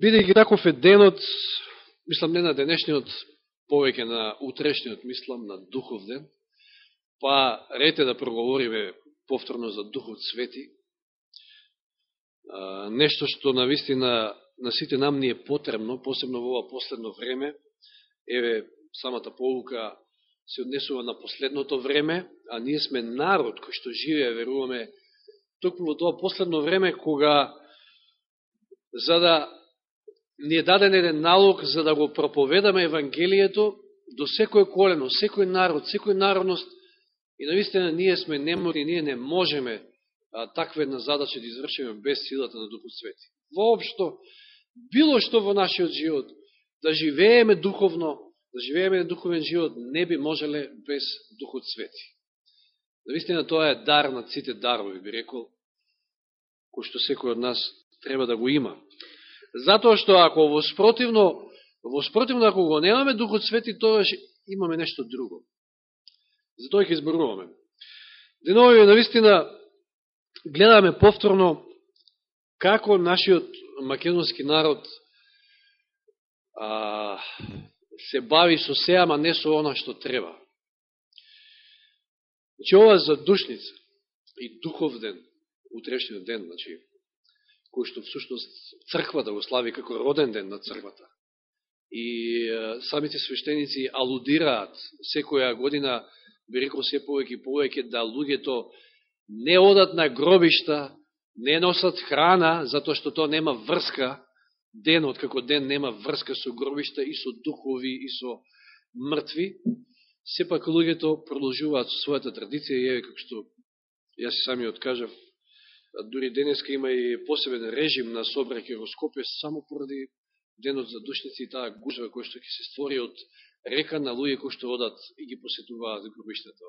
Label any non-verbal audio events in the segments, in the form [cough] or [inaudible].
Бидејќи таков е денот, мислам не на денешниот, повеќе на утрешниот, мислам на Духов ден, па рете да проговориме повторно за Духот Свети, нешто што на вистина на сите нам ни е потребно, посебно во ова последно време, еве самата полука се однесува на последното време, а ние сме народ кој што живее, веруваме, токму во тоа последно време, кога за да ни е даден еден налог за да го проповедаме Евангелието до секој колено, секој народ, секој народност, и наистина ние сме немори, ние не можеме а, таква една задача да извршиме без силата на Духот Свети. Воопшто, било што во нашиот живот, да живееме духовно, да живееме духовен живот, не би можеле без Духот Свети. Наистина тоа е дар на сите дарови, би рекол, кој што секој од нас треба да го има. Затоа што ако во спротивно, во спротивно ако го немаме Духот Свети, тоа имаме нешто друго. Затоа ќе изборуваме. Денови, навистина, гледаме повторно како нашиот македонски народ а, се бави со се, ама не со она што треба. Значи, ова за душница и духовден утрешниот ден, значи, кој што всушност црква да го слави како роден ден на црквата. И е, самите свештеници алудираат секоја година, би рекол се повеќе и повеќе, да луѓето не одат на гробишта, не носат храна, затоа што тоа нема врска, денот како ден нема врска со гробишта и со духови и со мртви, сепак луѓето продолжуваат со својата традиција и еве како што јас самиот кажав дури денеска има и посебен режим на собраке во Скопје само поради денот за душници и таа гужва која што ќе се створи од река на луѓе кои што одат и ги посетуваат гробиштата.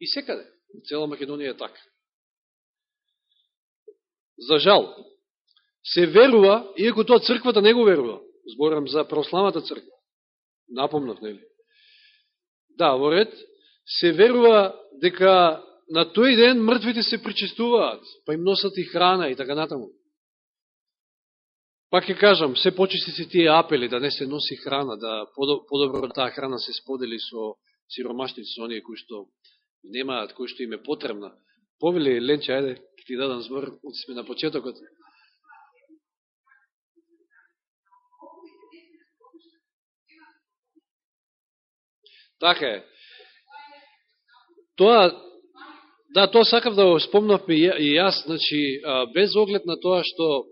И секаде, цела Македонија е така. За жал, се верува, иако тоа црквата не го верува, зборам за православната црква, напомнав, нели? Да, во ред, се верува дека на тој ден мртвите се причистуваат, па им носат и храна и така натаму. Пак ќе кажам, се почисти се тие апели да не се носи храна, да подобро таа храна се сподели со сиромашници, со оние кои што немаат, кои што им е потребна. Повели, Ленче, ајде, ќе ти дадам збор, сме на почетокот. Така е. Тоа, да, тоа сакав да го спомнавме и јас, значи, без оглед на тоа што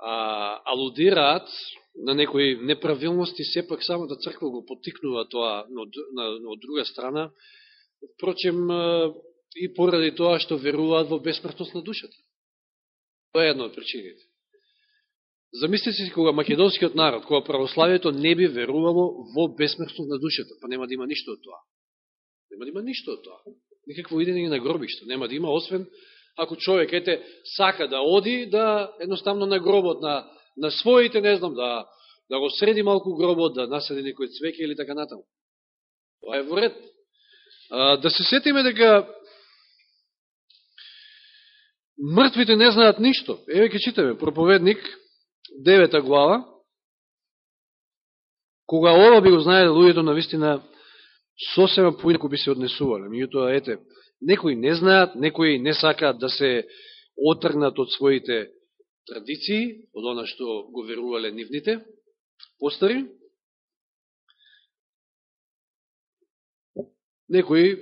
а, алудираат на некои неправилности, сепак самата да црква го потикнува тоа од на, друга страна, впрочем, и поради тоа што веруваат во бесмртност на душата. Тоа е една од причините. Замислите си кога македонскиот народ, кога православието не би верувало во бесмртност на душата, па нема да има ништо од тоа. Нема да има ништо од тоа. Никакво идење на гробишто. Нема да има, освен ако човек, ете, сака да оди, да едноставно на гробот, на, на своите, не знам, да, да го среди малку гробот, да насади некој цвеќе или така натаму. Тоа е во ред. А, да се сетиме дека мртвите не знаат ништо. Еве ке читаме, проповедник, девета глава, кога ова би го знаеле луѓето на вистина сосема поинако би се однесувале. Меѓутоа, ете, некои не знаат, некои не сакаат да се отргнат од своите традиции, од она што го верувале нивните постари. Некои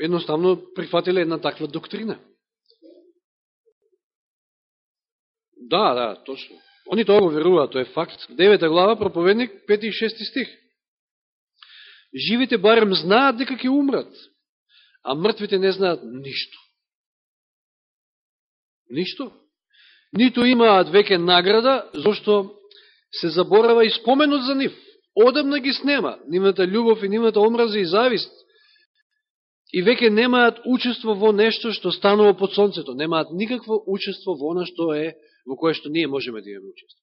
едноставно прифатиле една таква доктрина. Да, да, точно. Они тоа го веруваат, тоа е факт. Девета глава, проповедник, 5 и 6 стих. Живите барем знаат дека ќе умрат, а мртвите не знаат ништо. Ништо. Ниту имаат веќе награда, зашто се заборава и споменот за нив. Одамна ги снема, нивната љубов и нивната омраза и завист. И веќе немаат учество во нешто што станува под сонцето. Немаат никакво учество во оно што е во кое што ние можеме да имаме учество.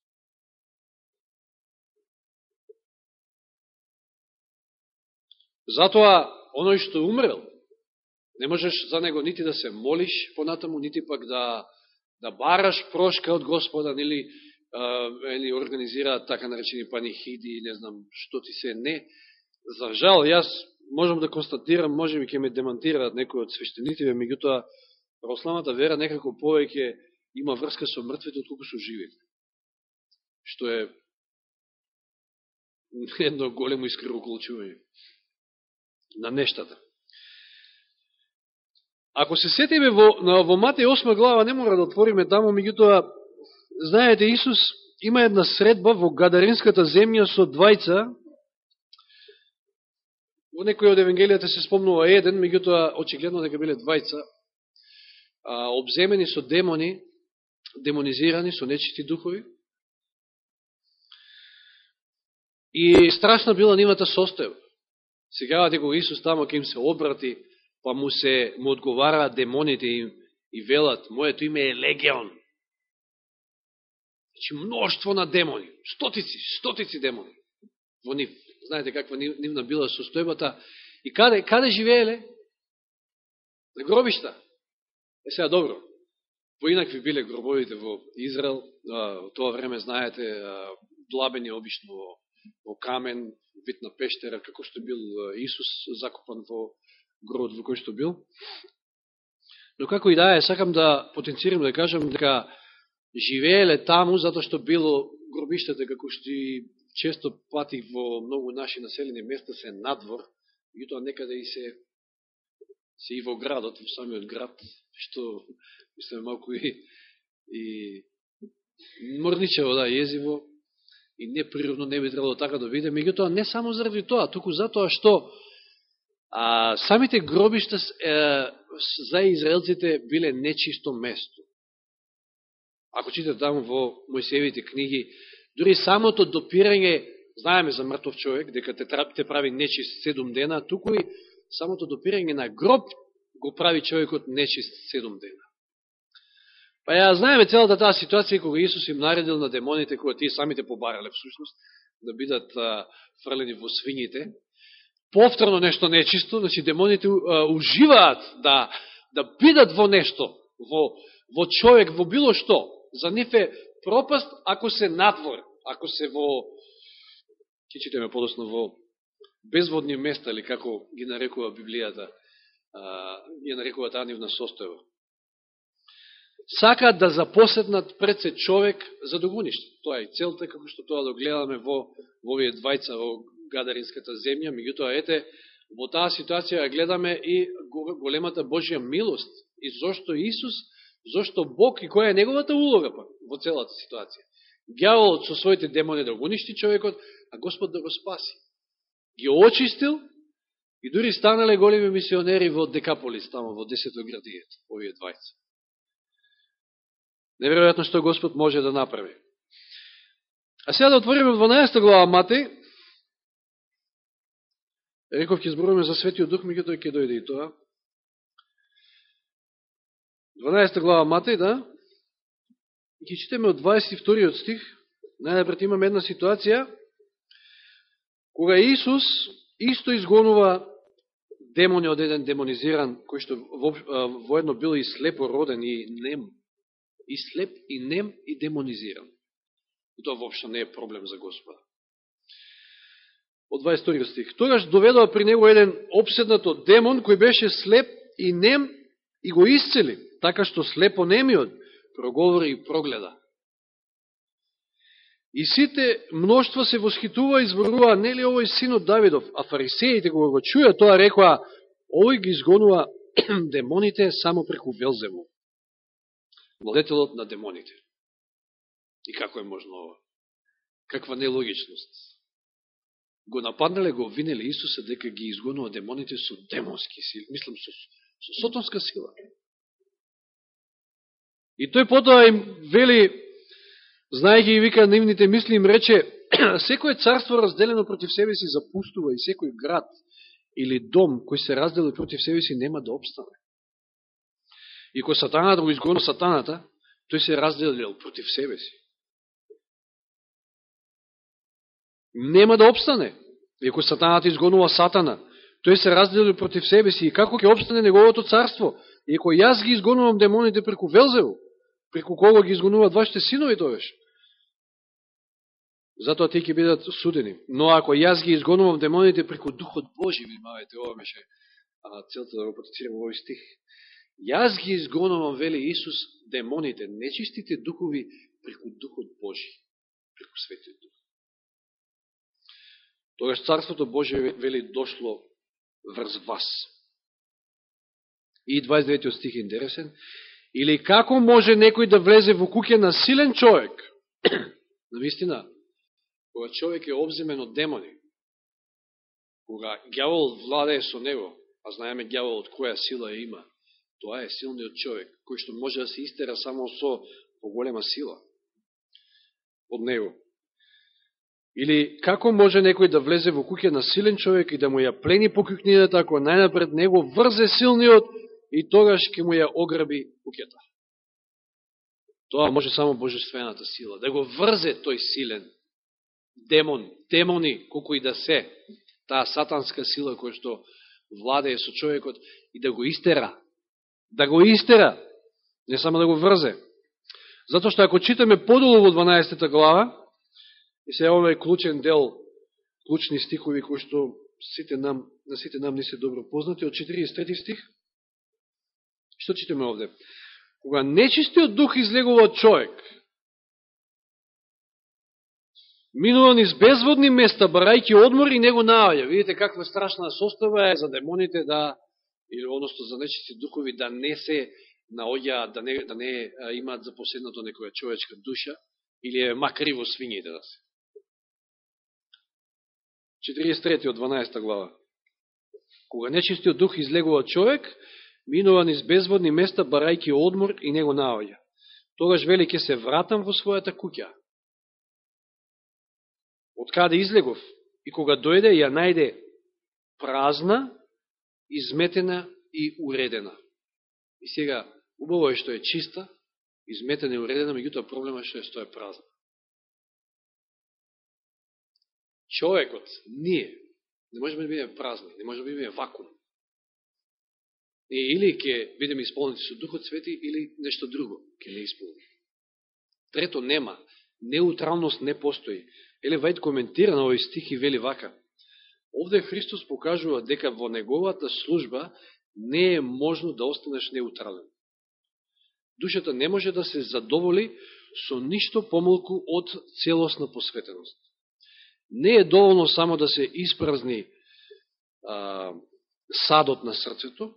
Затоа, оној што умрел, не можеш за него нити да се молиш понатаму, нити пак да, да бараш прошка од Господа, или или организираат така наречени панихиди, не знам што ти се не. За жал, јас можам да констатирам, може би ќе ме демантираат некои од свештениците, меѓутоа православната вера некако повеќе има врска со мртвите, отколку со живите. Што е [laughs] едно големо искривоколчување на нештата. Ако се сетиме во, во Матеј 8 глава, не мора да отвориме таму, меѓутоа, знаете, Исус има една средба во Гадаринската земја со двајца. Во некој од Евангелијата се спомнува еден, меѓутоа, очигледно дека биле двајца, а, обземени со демони, демонизирани со нечисти духови. И страшна била нивната состојба. Сега дека Исус тамо ке им се обрати, па му се му одговараат демоните им и велат, моето име е Легион. Значи, мноштво на демони, стотици, стотици демони во нив. Знаете каква нивна била состојбата. И каде, каде живееле? На гробишта. Е сега добро. Поинакви биле гробовите во Израел. Во тоа време, знаете, длабени обично во, во камен, вид на пештера, како што бил Исус закопан во грод во кој што бил. Но како и да е, сакам да потенцирам да кажам дека живееле таму затоа што било гробиштето, како што и често пати во многу наши населени места се надвор, и тоа некаде и се се и во градот, во самиот град, што мислам малку и, и мрничево, да, језиво, и неприродно не би требало така да биде, меѓутоа не само заради тоа, туку затоа што а, самите гробишта е, за израелците биле нечисто место. Ако читате таму во Мојсеевите книги, дури самото допирање, знаеме за мртов човек, дека те, те прави нечист седум дена, туку и самото допирање на гроб го прави човекот нечист седум дена. Па ја знаеме целата таа ситуација кога Исус им наредил на демоните, кога тие самите побарале всушност, да бидат а, фрлени во свињите, повторно нешто нечисто, значи демоните а, уживаат да, да бидат во нешто, во, во човек, во било што. За нив е пропаст ако се надвор, ако се во, ќе читаме подосно, во безводни места, или како ги нарекува Библијата, а, ги нарекува таа нивна состојба. Сакаат да запоседнат пред се човек за да го Тоа е целта, како што тоа да гледаме во, во овие двајца во Гадаринската земја, меѓутоа ете, во таа ситуација гледаме и големата Божја милост и зошто Исус, зошто Бог и која е неговата улога па, во целата ситуација. Гјаволот со своите демони да го уништи човекот, а Господ да го спаси. Ги очистил и дури станале големи мисионери во Декаполис, тамо во Десето градијето, овие двајца. Неверојатно што Господ може да направи. А сега да отвориме 12 глава Матеј, Реков ќе зборуваме за Светиот Дух, меѓутоа ќе дојде и тоа. 12 глава Матеј, да? И ќе читаме од 22 стих. Најнапред имаме една ситуација кога Исус исто изгонува демони од еден демонизиран, кој што во, бил и слепо роден и нем. И слеп, и нем, и демонизиран. И тоа воопшто не е проблем за Господа од 22 стих. Тогаш доведува при него еден обседнато демон, кој беше слеп и нем и го исцели, така што слепо немиот проговори и прогледа. И сите мноштва се восхитува и зборува, нели овој синот Давидов, а фарисеите кога го чуја тоа рекоа, овој ги изгонува [clears throat] демоните само преку Велзеву, владетелот на демоните. И како е можно ова? Каква нелогичност? го нападнале, го обвинеле Исуса дека ги изгонува демоните со демонски сили, мислам со, со сотонска сила. И тој потоа им вели, знаејќи и вика нивните мисли, им рече, [clears throat] секој царство разделено против себе си запустува и секој град или дом кој се раздели против себе си нема да обстане. И кој сатаната го изгонува сатаната, тој се разделил против себе си. нема да обстане. И кој сатаната изгонува сатана, тој се разделил против себе си и како ќе обстане неговото царство? Иако јас ги изгонувам демоните преку Велзеву, преку кого ги изгонуваат вашите синови, тоа. Затоа тие ќе бидат судени. Но ако јас ги изгонувам демоните преку Духот Божи, внимавајте, ова беше целта да го потицирам овој стих. Јас ги изгонувам, вели Исус, демоните, нечистите духови преку Духот Божи, преку Светиот Дух. Тогаш Царството Божие, вели, дошло врз вас. И 29 стих е интересен. Или како може некој да влезе во куќа на силен човек? [clears throat] Навистина, кога човек е обземен од демони, кога гјавол владее со него, а знаеме гјавол од која сила е има, тоа е силниот човек, кој што може да се истера само со поголема сила од него. Или како може некој да влезе во куќа на силен човек и да му ја плени покукнината, ако најнапред него врзе силниот и тогаш ќе му ја ограби куќата. Тоа може само божествената сила, да го врзе тој силен демон, демони, колко и да се, таа сатанска сила која што владее со човекот и да го истера, да го истера, не само да го врзе. Затоа што ако читаме подолу во 12 глава, и се овој клучен дел, клучни стихови кои што сите нам, на сите нам не се добро познати, од 43 стих, Што читаме овде? Кога нечистиот дух излегува од човек, минува низ безводни места, барајќи одмор и него наоѓа. Видите каква страшна состава е за демоните да, или односто за нечисти духови да не се наоѓа, да не, да не имаат запоседнато некоја човечка душа, или е макар и во свињите да се. 43 од 12 глава. Кога нечистиот дух излегува од човек, минува низ безводни места, барајки одмор и него наоѓа. Тогаш вели ке се вратам во својата куќа. Од каде излегов? И кога дојде, ја најде празна, изметена и уредена. И сега, убаво е што е чиста, изметена и уредена, меѓутоа проблема е што е што е празна. Човекот, ние, не можеме да бидеме празни, не можеме да бидеме вакуум. И или ќе бидеме исполнети со Духот Свети, или нешто друго ќе не исполни. Трето, нема. Неутралност не постои. Еле Вајд коментира на овој стих и вели вака. Овде Христос покажува дека во неговата служба не е можно да останеш неутрален. Душата не може да се задоволи со ништо помалку од целосна посветеност. Не е доволно само да се испразни а, садот на срцето,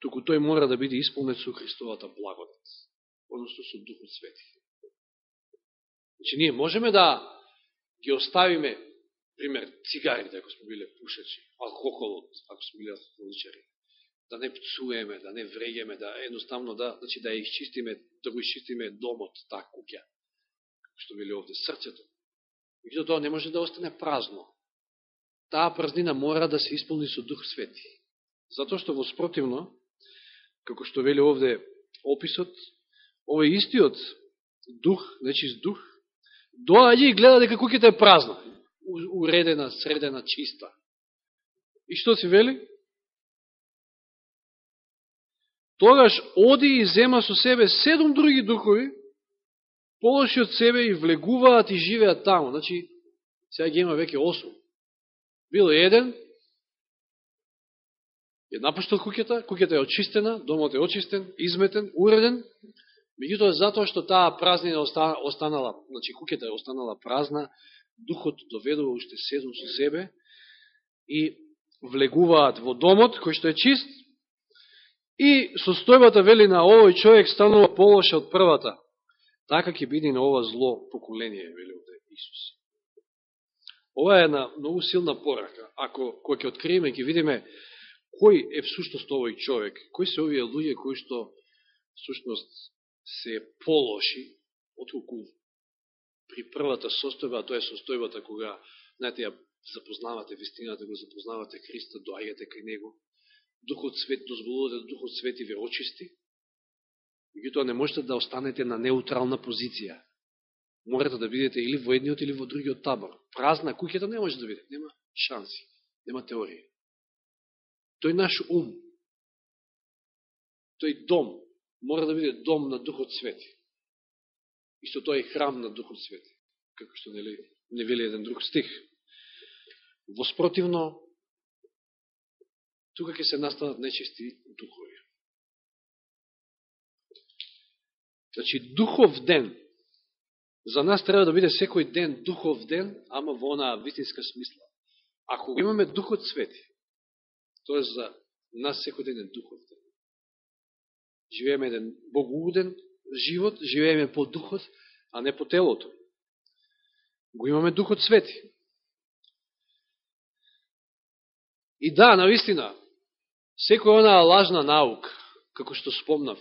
туку тој мора да биде исполнет со Христовата благодат, одnosno со Духот Свети. Значи, ние можеме да ги оставиме, пример, цигарите, ако сме биле пушачи, алкохолот, ако сме биле алкохоличари, да не пцуеме, да не врегеме, да едноставно да, значи, да изчистиме, да го изчистиме домот, таа куќа, како што биле овде, срцето. И тоа не може да остане празно. Таа празнина мора да се исполни со Дух Свети. Затоа што во спротивно, како што вели овде описот, овој истиот дух, нечист дух, доаѓа и гледа дека куќата е празна, уредена, средена, чиста. И што си вели? Тогаш оди и зема со себе седум други духови, полоши од себе и влегуваат и живеат таму. Значи, сега ги има веќе осум. Било еден, Ја напуштил куќата, куќата е очистена, домот е очистен, изметен, уреден, меѓутоа затоа што таа празнина останала, значи куќата е останала празна, духот доведува уште седум со себе и влегуваат во домот кој што е чист и состојбата вели на овој човек станува полоша од првата. Така ќе биде на ова зло поколение, вели овде Исус. Ова е една многу силна порака. Ако кој ќе откриеме, ќе видиме кој е всушност овој човек, кои се овие луѓе кои што всушност се полоши, отколку при првата состојба, а тоа е состојбата кога, знаете, ја запознавате вистината, го запознавате Христа, доаѓате кај Него, Духот Свет, дозволувате да Духот Свет и ве очисти, меѓутоа не можете да останете на неутрална позиција. Морате да бидете или во едниот или во другиот табор. Празна куќата не може да биде, нема шанси, нема теорија тој наш ум, тој дом, мора да биде дом на Духот Свети. И со е храм на Духот Свети, како што нели не вели еден друг стих. Воспротивно, тука ќе се настанат нечисти духови. Значи, духов ден, за нас треба да биде секој ден духов ден, ама во она вистинска смисла. Ако имаме духот свети, тоа е за нас секој ден е духов ден. Живееме еден богоуден живот, живееме по духот, а не по телото. Го имаме духот свети. И да, наистина, секој она лажна наука, како што спомнав,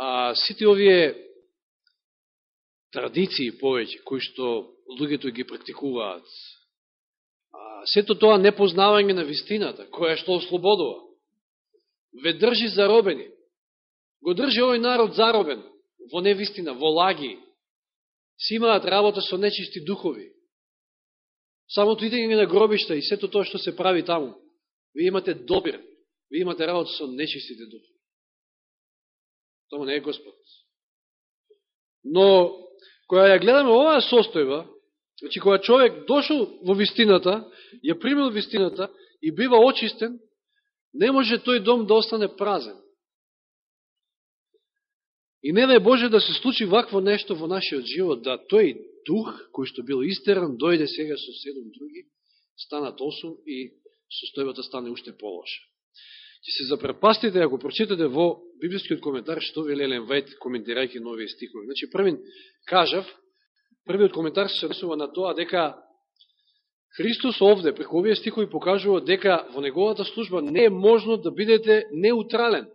а, сите овие традиции повеќе, кои што луѓето ги практикуваат, а, сето тоа непознавање на вистината, која што ослободува, ве држи заробени, го држи овој народ заробен, во невистина, во лаги, си имаат работа со нечисти духови. Самото идење на гробишта и сето тоа што се прави таму, вие имате добир, вие имате работа со нечистите духови. Тоа не е Господ. Но, која ја гледаме оваа состојба, значи, која човек дошол во вистината, ја примил вистината и бива очистен, не може тој дом да остане празен. И не дај Боже да се случи вакво нешто во нашиот живот, да тој дух, кој што бил истеран, дојде сега со седом други, станат осум и состојбата стане уште полоша. Ќе се запрепастите ако прочитате во библискиот коментар што вели Елен Вајт коментирајќи нови стихови. Значи првин кажав, првиот коментар се однесува на тоа дека Христос овде, преку овие стихови, покажува дека во неговата служба не е можно да бидете неутрален.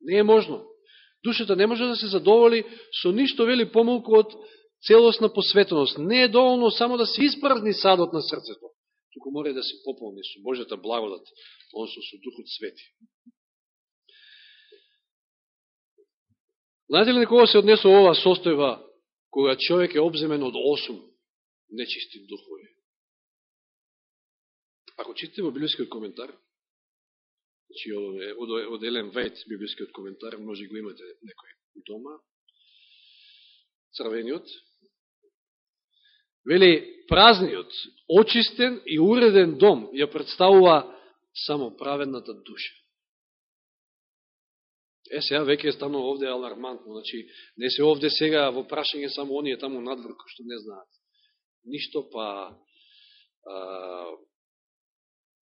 Не е можно. Душата не може да се задоволи со ништо вели помалку од целосна посветеност. Не е доволно само да се испразни садот на срцето, туку мора да се пополни со Божјата благодат, односно со Духот Свети. Знаете ли на кога се однесува ова состојба, кога човек е обземен од осум нечисти духови? Ако читате во библијскиот коментар, значи од, од Елен Вајт, библискиот коментар, може го имате некој дома, црвениот, вели, празниот, очистен и уреден дом ја представува само праведната душа. Е, сега веќе е станува овде алармантно, значи, не се овде сега во прашање само оние таму надвор, што не знаат. Ништо, па а,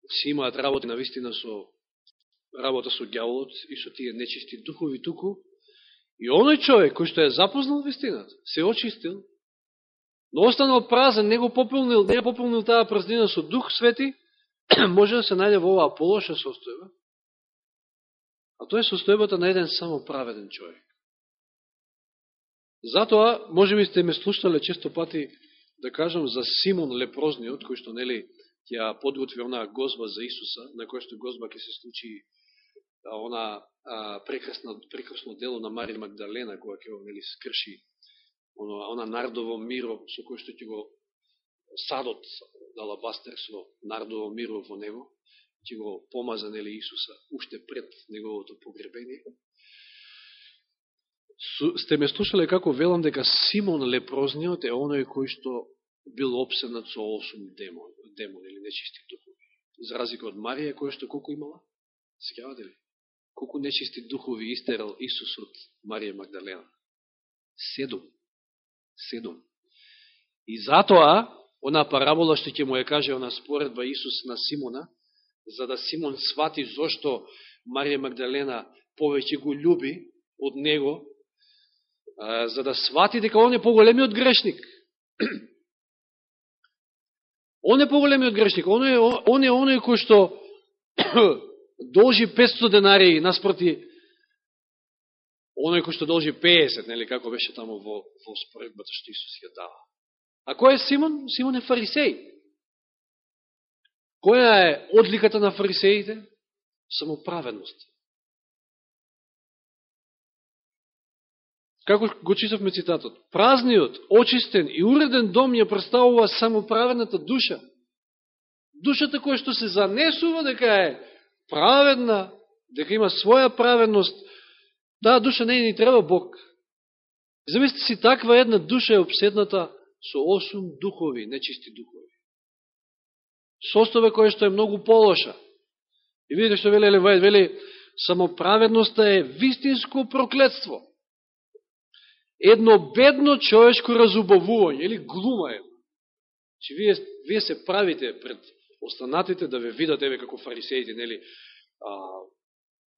си имаат работи на вистина со работа со гјаволот и со тие нечисти духови туку. И оној човек кој што е запознал вистината, се очистил, но останал празен, не го пополнил, не ја пополнил таа празнина со дух свети, [clears throat] може да се најде во оваа полоша состојба. А тоа е состојбата на еден само праведен човек. Затоа, може би сте ме слушнале често пати да кажам за Симон Лепрозниот, кој што нели ќе подготви онаа гозба за Исуса, на која што гозба ќе се случи она а, прекрасно, прекрасно дело на Марија Магдалена, која ќе нели скрши она, она нардово миро со кој што ќе го садот на лабастер со нардово миро во него, ќе го помаза нели Исуса уште пред неговото погребение. Су, сте ме слушале како велам дека Симон Лепрозниот е оној кој што бил обседнат со осум демон, демон или нечисти духови. За разлика од Марија, која што колку имала? Сеќавате ли? Колку нечисти духови истерал Исус од Марија Магдалена? Седум. Седум. И затоа, она парабола што ќе му ја каже она споредба Исус на Симона, за да Симон свати зошто Марија Магдалена повеќе го љуби од него, за да свати дека он е поголемиот грешник. [clears throat] Он е поголемиот грешник. Он е, он е оној кој што должи 500 денари наспроти оној кој што должи 50, нели, како беше таму во, во споредбата што Исус ја дава. А кој е Симон? Симон е фарисеј. Која е одликата на фарисеите? Самоправедност. Како го читавме цитатот? Празниот, очистен и уреден дом ја представува самоправедната душа. Душата која што се занесува дека е праведна, дека има своја праведност, таа душа не ни треба Бог. Замислите си, таква една душа е обседната со осум духови, нечисти духови. Состојба која што е многу полоша. И видите што вели Левајд, вели, самоправедноста е вистинско проклетство. Едно бедно човечко разубавување, или глума е. Че значи, вие, вие се правите пред останатите да ве видат, еве како фарисеите, нели, а,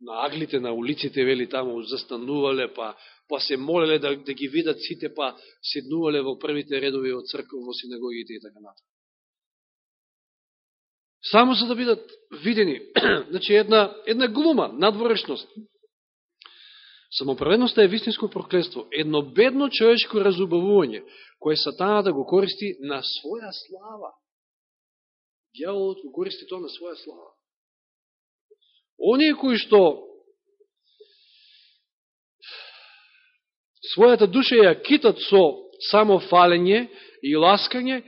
на аглите на улиците, вели таму, застанувале, па, па се молеле да, да ги видат сите, па седнувале во првите редови од црква, во синагогите и така натаму. Само за да бидат видени. [clears throat] значи, една, една глума, надворешност. Самоправедноста е вистинско проклество. Едно бедно човечко разубавување, кое сатана да го користи на своја слава. Дјаволот го користи тоа на своја слава. Оние кои што својата душа ја китат со само фалење и ласкање,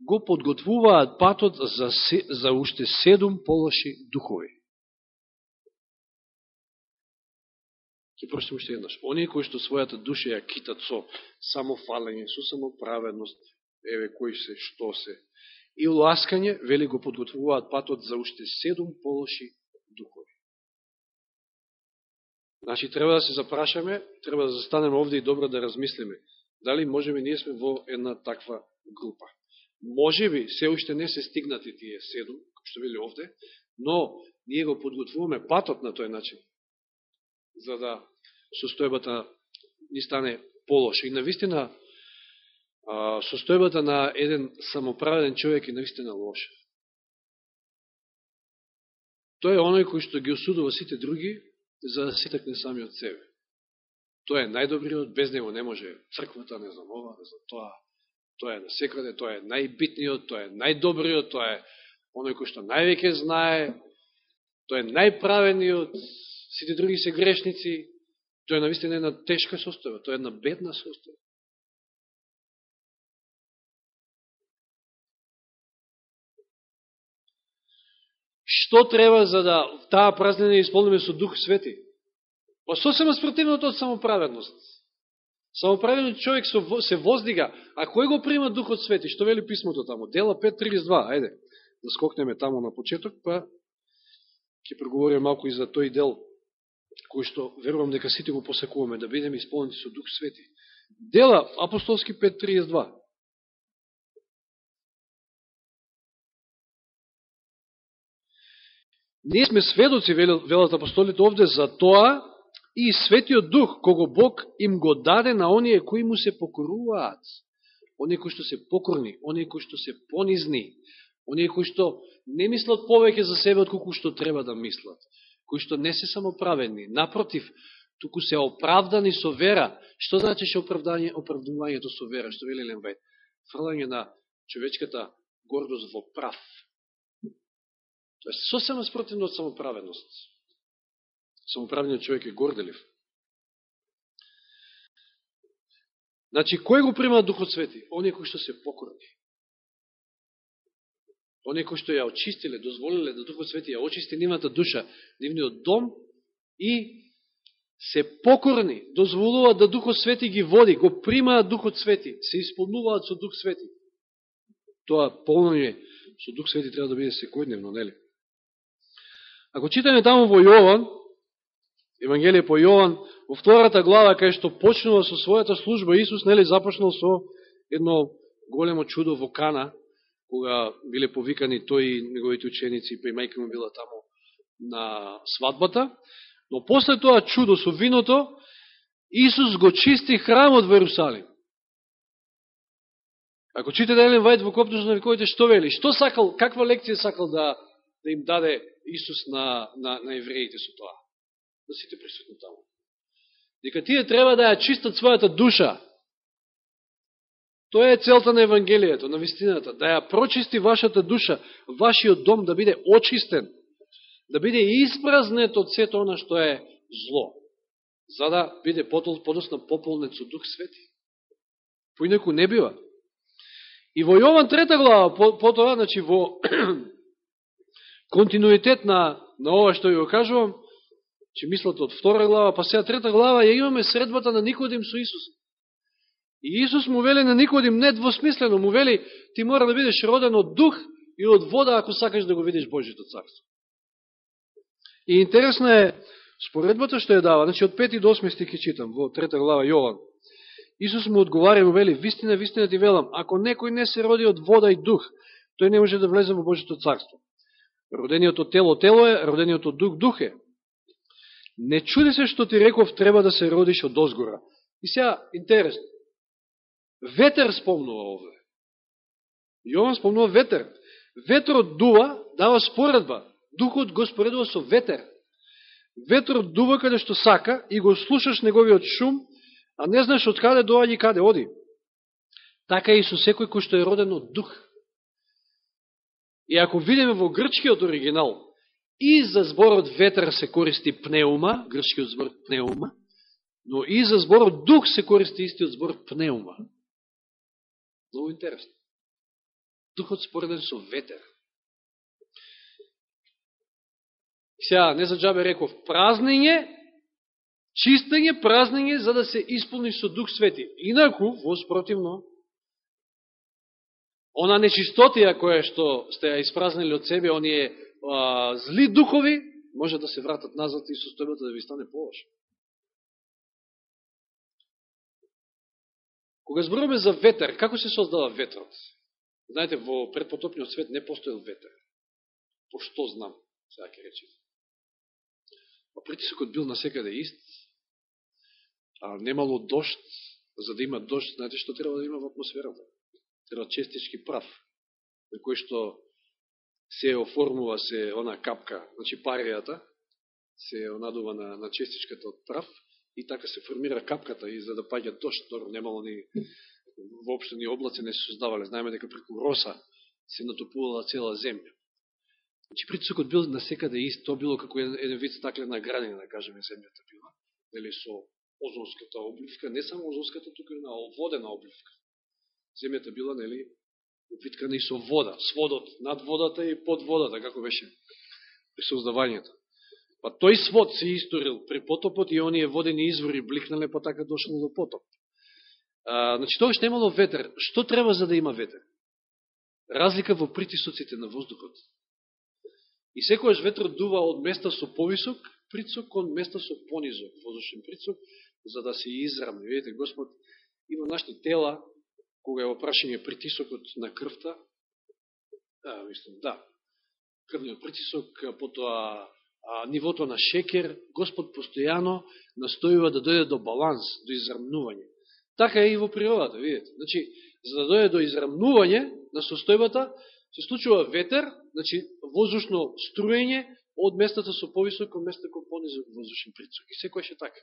го подготвуваат патот за, се, за уште седум полоши духови. Ке прочитам уште еднаш. Оние кои што својата душа ја китат со само фалење, со само праведност, еве кои се, што се, и ласкање, вели го подготвуваат патот за уште седум полоши духови. Значи, треба да се запрашаме, треба да застанеме овде и добро да размислиме. Дали можеме ние сме во една таква група. Може би, се уште не се стигнати тие седум, што вели овде, но ние го подготвуваме патот на тој начин, за да состојбата ни стане полоша. И навистина, состојбата на еден самоправеден човек е наистина лоша. Тој е оној кој што ги осудува сите други, за да се такне сами од себе. Тој е најдобриот, без него не може црквата, не знам ова, не знам тоа, Тоа е на секаде, тоа е најбитниот, тоа е најдобриот, тоа е оној кој што највеќе знае, тоа е најправениот, сите други се грешници, тоа е наистина една тешка состојба, тоа е една бедна состојба. Што треба за да таа празнина исполниме со Дух Свети? Па сосема спротивното од самоправедност. Самоправеден човек се воздига, а кој го прима Духот Свети? Што вели писмото таму? Дела 5.32, ајде, да скокнеме таму на почеток, па ќе проговорим малку и за тој дел, кој што верувам дека сите го посекуваме, да бидеме исполнети со Дух Свети. Дела апостолски 5.32. Ние сме сведоци, велат апостолите овде, за тоа и Светиот Дух, кого Бог им го даде на оние кои му се покоруваат. Оние кои што се покорни, оние кои што се понизни, оние кои што не мислат повеќе за себе, отколку што треба да мислат, кои што не се самоправедни. Напротив, туку се оправдани со вера. Што значеше оправдање, оправдувањето со вера? Што вели Ленвајд? Фрлање на човечката гордост во прав. Тоа е сосема спротивно од самоправедност самоправниот човек е горделив. Значи, кој го прима Духот Свети? Оние кои што се покорни. Оние кои што ја очистиле, дозволиле да Духот Свети ја очисти нивната душа, нивниот дом и се покорни, дозволуваат да Духот Свети ги води, го примаат Духот Свети, се исполнуваат со Дух Свети. Тоа полнење со Дух Свети треба да биде секојдневно, нели? Ако читаме таму во Јован, Евангелие по Јован, во втората глава, кај што почнува со својата служба, Исус нели започнал со едно големо чудо во Кана, кога биле повикани тој и неговите ученици, па и мајка му била таму на свадбата. Но после тоа чудо со виното, Исус го чисти храмот во Иерусалим. Ако читате Елен Вајд во Коптус на вековите, што вели? Што сакал, каква лекција сакал да, да им даде Исус на, на, на евреите со тоа? Да сите присутни таму. Дека тие треба да ја чистат својата душа. Тоа е целта на Евангелието, на вистината. Да ја прочисти вашата душа, вашиот дом да биде очистен, да биде испразнет од сето она што е зло, за да биде подосна пополнет со Дух Свети. Поинаку не бива. И во Јован трета глава, потоа, значи во [clears throat] континуитет на, на ова што ја кажувам, че мислат од втора глава, па сега трета глава, ја имаме средбата на Никодим со Исус. И Исус му вели на Никодим недвосмислено, му вели, ти мора да бидеш роден од дух и од вода, ако сакаш да го видиш Божито царство. И интересно е, споредбата што ја дава, значи од 5 до 8 стихи читам, во трета глава Јован, Исус му одговаря и му вели, вистина, вистина ти велам, ако некој не се роди од вода и дух, тој не може да влезе во Божито царство. Родениото тело тело е, родениото дух дух е. Не чуди се што ти реков треба да се родиш од озгора. И сега, интересно, ветер спомнува овде. Јован спомнува ветер. Ветрот дува, дава споредба. Духот го споредува со ветер. Ветрот дува каде што сака и го слушаш неговиот шум, а не знаеш од каде доаѓа и каде оди. Така и со секој кој што е роден од дух. И ако видиме во грчкиот оригинал, и за зборот ветер се користи пнеума, грчкиот збор пнеума, но и за зборот дух се користи истиот збор пнеума. Много интересно. Духот спореден со ветер. Сега, не за джабе реков, празнење, чистење, празнење, за да се исполни со Дух Свети. Инаку, во спротивно она нечистотија која што сте ја испразнили од себе, оние а, зли духови, може да се вратат назад и состојбата да ви стане полоша. Кога зборуваме за ветер, како се создава ветрот? Знаете, во предпотопниот свет не постоел ветер. По што знам, сега ќе речем. А притисокот бил насекаде ист, а немало дошт, за да има дошт, знаете што треба да има во атмосферата? Треба честички прав, на кој што се оформува се она капка, значи паријата, се онадува на, на честичката од прав, и така се формира капката и за да паѓа дошт, тоа немало ни воопшто ни облаци не се создавале. Знаеме дека преку роса се натопувала цела земја. Значи притисокот бил на секаде ист, тоа било како еден вид стаклена гранина, да кажеме, земјата била, нели со озонската обливка, не само озонската, туку и на водена обливка. Земјата била, нели, упиткана и со вода, сводот над водата и под водата, како беше при создавањето. Па тој свод се историл при потопот и оние водени извори бликнале, па така дошло до потоп. А, значи, што немало ветер. Што треба за да има ветер? Разлика во притисоците на воздухот. И секојаш ветрот дува од места со повисок прицок кон места со понизок воздушен прицок, за да се израмне. Видите, Господ има нашите тела, кога е опрашање притисокот на крвта, а, мислам, да, крвниот притисок, потоа а, нивото на шекер, Господ постојано настојува да дојде до баланс, до израмнување. Така е и во природата, видите. Значи, за да дојде до израмнување на состојбата, се случува ветер, значи воздушно струење од местата со повисок кон местата кон понизок воздушен притисок. И секој ше така.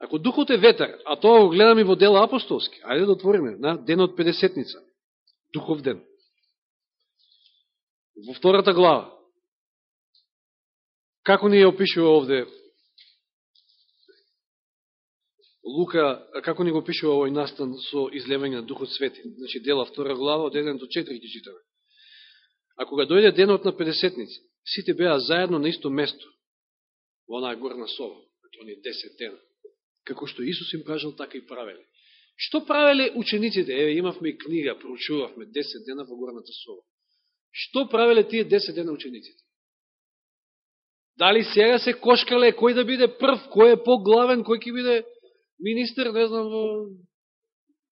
Ако духот е ветер, а тоа го гледаме во дела апостолски, ајде да отвориме на денот Педесетница, духов ден. Во втората глава. Како ни ја опишува овде Лука, како ни го опишува овој настан со излевање на Духот Свети? Значи, дела втора глава, од 1 до 4 ги читаме. А кога дојде денот на 50-ница, сите беа заедно на исто место, во онаа горна сова, значи, они 10 дена. Како што Исус им кажал, така и правеле. Што правеле учениците? Еве, имавме книга, проучувавме 10 дена во горната сова. Што правеле тие 10 дена учениците? Дали сега се кошкале кој да биде прв, кој е поглавен, кој ќе биде министер, не знам, во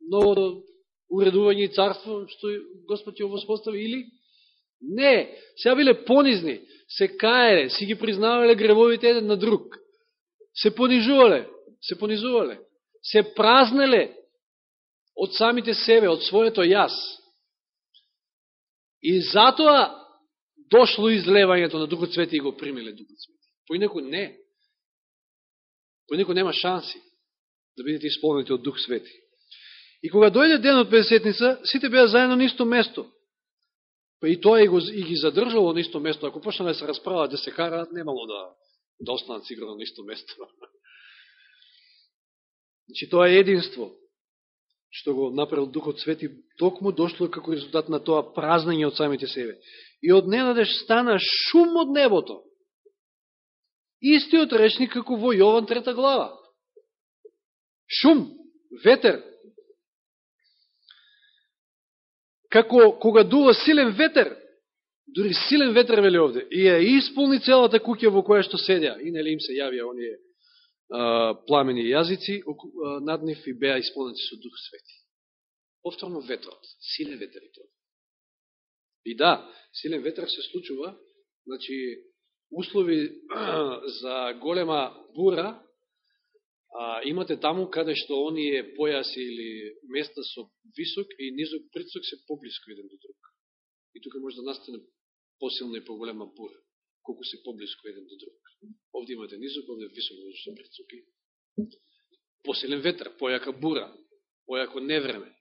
новото уредување и царство, што Господ ја воспостави, или? Не, сега биле понизни, се каеле, си ги признавале гревовите еден на друг, се понижувале, се понизувале, се празнеле од самите себе, од своето јас. И затоа дошло излевањето на Духот Свети и го примиле Духот Свети. Поинеку не. Поинеку нема шанси да бидете исполнети од Дух Свети. И кога дојде ден од Песетница, сите беа заедно на исто место. Па и тоа и, го, и ги задржало на исто место. Ако почнале да се расправаат, да се караат, немало да, да останат сигурно на исто место. [laughs] Значи, тоа е единство што го направил Духот Свети, токму дошло како резултат на тоа празнење од самите себе. И од ненадеж стана шум од небото. Истиот речник како во Јован трета глава. Шум. ветер. Како кога дува силен ветер, дури силен ветер вели овде, и ја исполни целата куќа во која што седеа, и нели им се јавија оние пламени јазици над нив и беа исполнети со Дух Свети. Повторно ветрот, силен ветер и тоа. И да, силен ветер се случува, значи, услови [clears throat] за голема бура а, имате таму каде што оние појаси или места со висок и низок притсок се поблиско еден до друг. И тука може да настане посилна и поголема бура, колку се поблиско еден до друг. Овде имате низок, овде висок, овде со посилен ветер, појака бура, појако невреме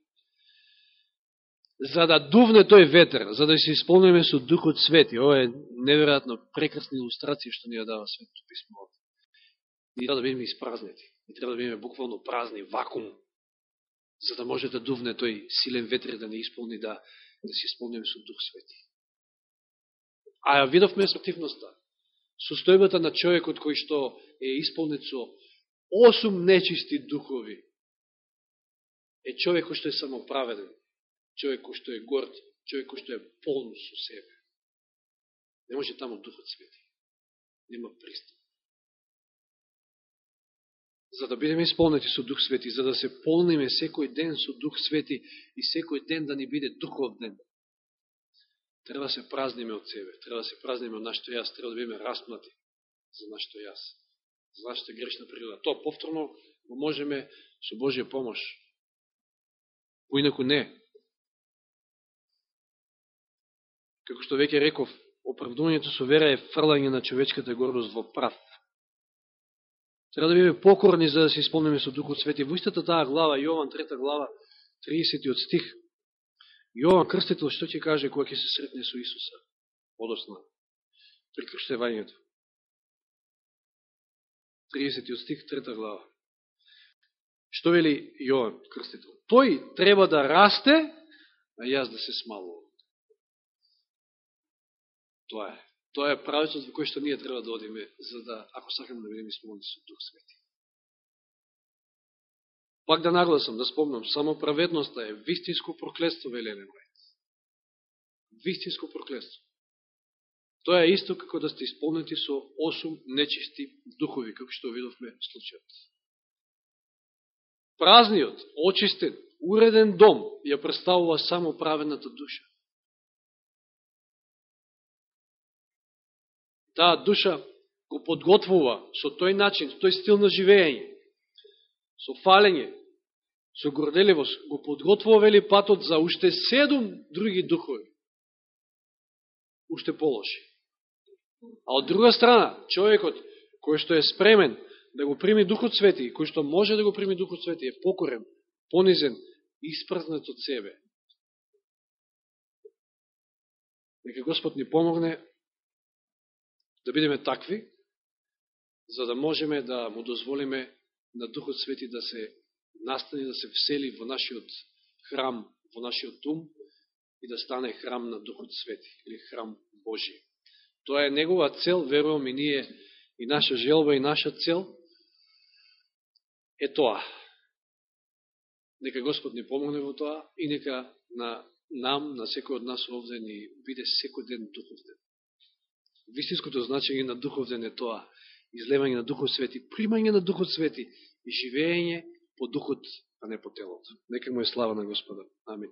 за да дувне тој ветер, за да се исполниме со Духот Свети. Ова е неверојатно прекрасна илустрација што ни ја дава Светото Писмо. Ни треба да бидеме испразнети. Ни треба да бидеме буквално празни, вакуум, за да може да дувне тој силен ветер да не исполни, да, да се исполниме со Дух Свети. А ја видовме спротивноста. Состојбата на човекот кој што е исполнет со осум нечисти духови е човек кој што е самоправеден човек кој што е горд, човек кој што е полн со себе. Не може таму Духот Свети. Нема пристап. За да бидеме исполнети со Дух Свети, за да се полниме секој ден со Дух Свети и секој ден да ни биде Духов ден, треба да се празниме од себе, треба да се празниме од нашето јас, треба да бидеме распнати за нашето јас, за нашата грешна природа. Тоа повторно го можеме со Божија помош. Поинаку не, Како што веќе реков, оправдувањето со вера е фрлање на човечката гордост во прав. Треба да биме покорни за да се исполниме со Духот Свети. Во истата таа глава, Јован, трета глава, 30 од стих, Јован Крстител што ќе каже кога ќе се сретне со Исуса? Одосна, при крштевањето. 30 стих, 3 глава. Што вели Јован Крстител? Тој треба да расте, а јас да се смалувам. Тоа е. Тоа е правецот во кој што ние треба да одиме, за да, ако сакаме да бидеме исполнени со Дух Свети. Пак да нагласам, да спомнам, само праведноста е вистинско проклетство, вели Елен Вистинско проклетство. Тоа е исто како да сте исполнети со осум нечисти духови, како што видовме случајот. Празниот, очистен, уреден дом ја представува само праведната душа. таа душа го подготвува со тој начин, со тој стил на живење, со фалење, со горделивост, го подготвува вели патот за уште седум други духови. Уште полоши. А од друга страна, човекот кој што е спремен да го прими Духот Свети, кој што може да го прими Духот Свети, е покорен, понизен, испразнат од себе. Нека Господ ни помогне да бидеме такви, за да можеме да му дозволиме на Духот Свети да се настани, да се всели во нашиот храм, во нашиот ум и да стане храм на Духот Свети, или храм Божи. Тоа е негова цел, верувам и ние, и наша желба, и наша цел е тоа. Нека Господ ни помогне во тоа и нека на нам, на секој од нас овде ни биде секој ден духовден. Вистинското значење на духовден е тоа, излевање на духот Свети, примање на Духот Свети и живеење по Духот, а не по телото. Нека му е слава на Господа. Амин.